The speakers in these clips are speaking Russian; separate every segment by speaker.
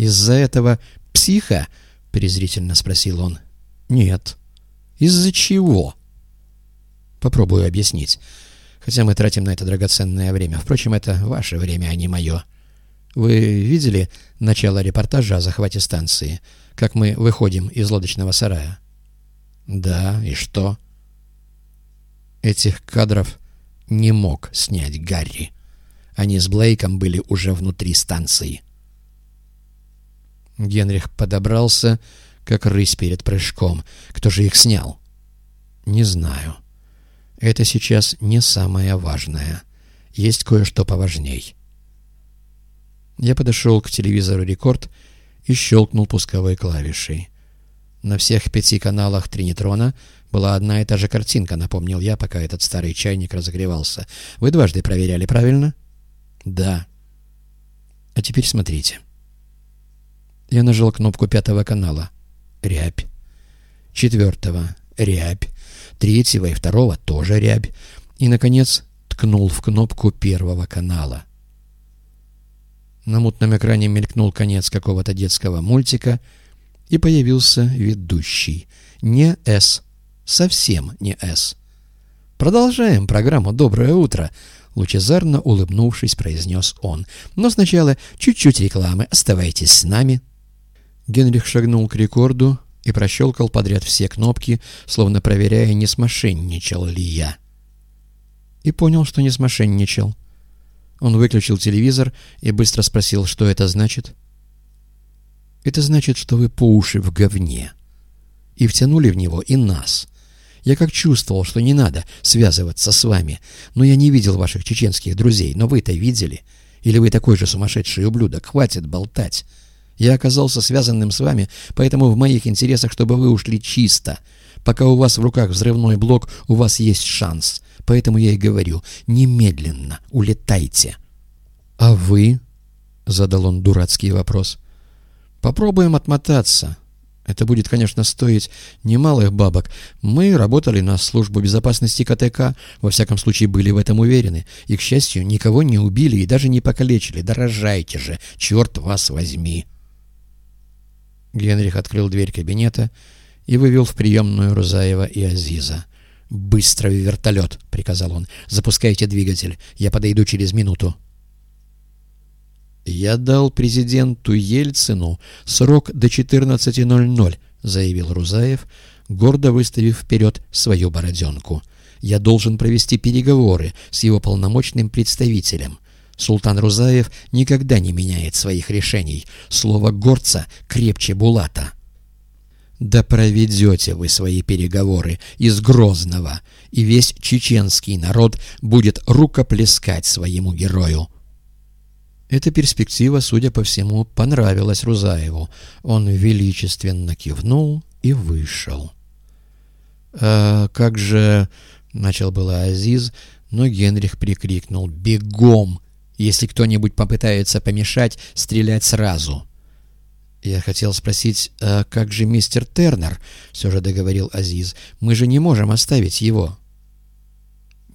Speaker 1: «Из-за этого психа?» — презрительно спросил он. «Нет». «Из-за чего?» «Попробую объяснить. Хотя мы тратим на это драгоценное время. Впрочем, это ваше время, а не мое. Вы видели начало репортажа о захвате станции? Как мы выходим из лодочного сарая?» «Да, и что?» Этих кадров не мог снять Гарри. Они с Блейком были уже внутри станции. Генрих подобрался, как рысь перед прыжком. Кто же их снял? Не знаю. Это сейчас не самое важное. Есть кое-что поважней. Я подошел к телевизору «Рекорд» и щелкнул пусковой клавишей. На всех пяти каналах Тринитрона была одна и та же картинка, напомнил я, пока этот старый чайник разогревался. Вы дважды проверяли, правильно? Да. А теперь смотрите. Я нажал кнопку пятого канала. Рябь. Четвертого. Рябь. Третьего и второго тоже рябь. И, наконец, ткнул в кнопку первого канала. На мутном экране мелькнул конец какого-то детского мультика, и появился ведущий. Не «С». Совсем не «С». Продолжаем программу «Доброе утро», — лучезарно улыбнувшись, произнес он. «Но сначала чуть-чуть рекламы. Оставайтесь с нами». Генрих шагнул к рекорду и прощелкал подряд все кнопки, словно проверяя, не смошенничал ли я. И понял, что не смошенничал. Он выключил телевизор и быстро спросил, что это значит. «Это значит, что вы по уши в говне. И втянули в него и нас. Я как чувствовал, что не надо связываться с вами, но я не видел ваших чеченских друзей, но вы-то видели. Или вы такой же сумасшедший ублюдок? Хватит болтать». Я оказался связанным с вами, поэтому в моих интересах, чтобы вы ушли чисто. Пока у вас в руках взрывной блок, у вас есть шанс. Поэтому я и говорю, немедленно улетайте. — А вы? — задал он дурацкий вопрос. — Попробуем отмотаться. Это будет, конечно, стоить немалых бабок. Мы работали на службу безопасности КТК, во всяком случае были в этом уверены. И, к счастью, никого не убили и даже не покалечили. Дорожайте же, черт вас возьми. Генрих открыл дверь кабинета и вывел в приемную Рузаева и Азиза. «Быстро в вертолет!» — приказал он. «Запускайте двигатель. Я подойду через минуту». «Я дал президенту Ельцину срок до 14.00», — заявил Рузаев, гордо выставив вперед свою бороденку. «Я должен провести переговоры с его полномочным представителем. Султан Рузаев никогда не меняет своих решений. Слово горца крепче Булата. Да проведете вы свои переговоры из Грозного, и весь чеченский народ будет рукоплескать своему герою. Эта перспектива, судя по всему, понравилась Рузаеву. Он величественно кивнул и вышел. «А как же...» — начал было Азиз, но Генрих прикрикнул «Бегом! Если кто-нибудь попытается помешать, стрелять сразу. «Я хотел спросить, а как же мистер Тернер?» — все же договорил Азиз. «Мы же не можем оставить его».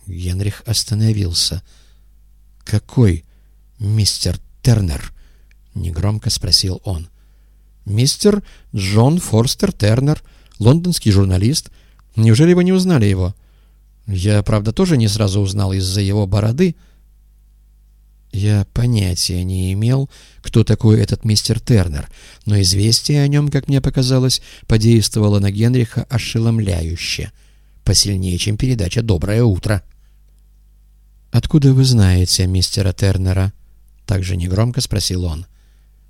Speaker 1: Генрих остановился. «Какой мистер Тернер?» — негромко спросил он. «Мистер Джон Форстер Тернер, лондонский журналист. Неужели вы не узнали его?» «Я, правда, тоже не сразу узнал из-за его бороды». Я понятия не имел, кто такой этот мистер Тернер, но известие о нем, как мне показалось, подействовало на Генриха ошеломляюще, посильнее, чем передача «Доброе утро». «Откуда вы знаете мистера Тернера?» — также негромко спросил он.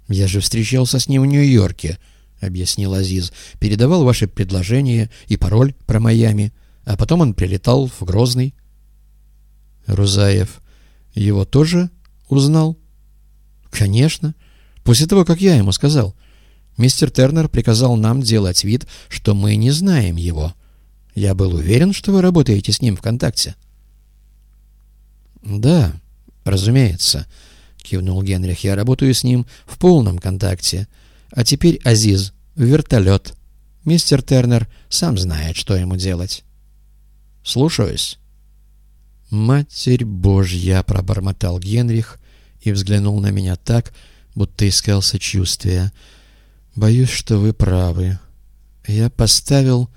Speaker 1: «Я же встречался с ним в Нью-Йорке», — объяснил Азиз. «Передавал ваши предложения и пароль про Майами, а потом он прилетал в Грозный». «Рузаев его тоже Узнал? Конечно. После того, как я ему сказал. Мистер Тернер приказал нам делать вид, что мы не знаем его. Я был уверен, что вы работаете с ним в контакте. Да, разумеется, кивнул Генрих. Я работаю с ним в полном контакте. А теперь Азиз вертолет. Мистер Тернер сам знает, что ему делать. Слушаюсь. «Матерь Божья!» — пробормотал Генрих и взглянул на меня так, будто искал сочувствия. «Боюсь, что вы правы. Я поставил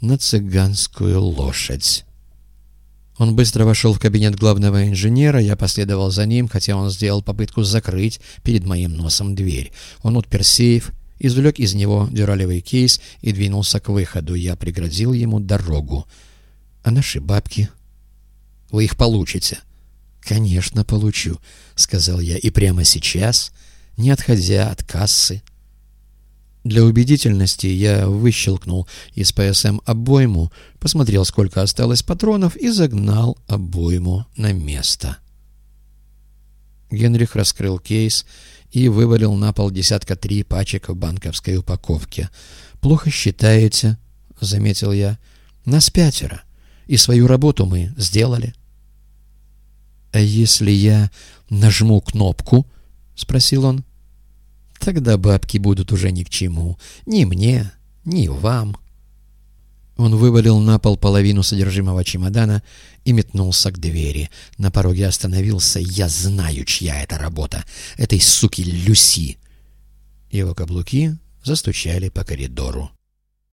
Speaker 1: на цыганскую лошадь». Он быстро вошел в кабинет главного инженера, я последовал за ним, хотя он сделал попытку закрыть перед моим носом дверь. Он отпер сейф, извлек из него дюралевый кейс и двинулся к выходу. Я преградил ему дорогу. «А наши бабки?» «Вы их получите». «Конечно, получу», — сказал я, — «и прямо сейчас, не отходя от кассы». Для убедительности я выщелкнул из ПСМ обойму, посмотрел, сколько осталось патронов и загнал обойму на место. Генрих раскрыл кейс и вывалил на пол десятка три пачек в банковской упаковке. «Плохо считаете», — заметил я. «Нас пятеро, и свою работу мы сделали». «А если я нажму кнопку?» — спросил он. Тогда бабки будут уже ни к чему. Ни мне, ни вам. Он вывалил на пол половину содержимого чемодана и метнулся к двери. На пороге остановился. «Я знаю, чья это работа. Этой суки Люси!» Его каблуки застучали по коридору.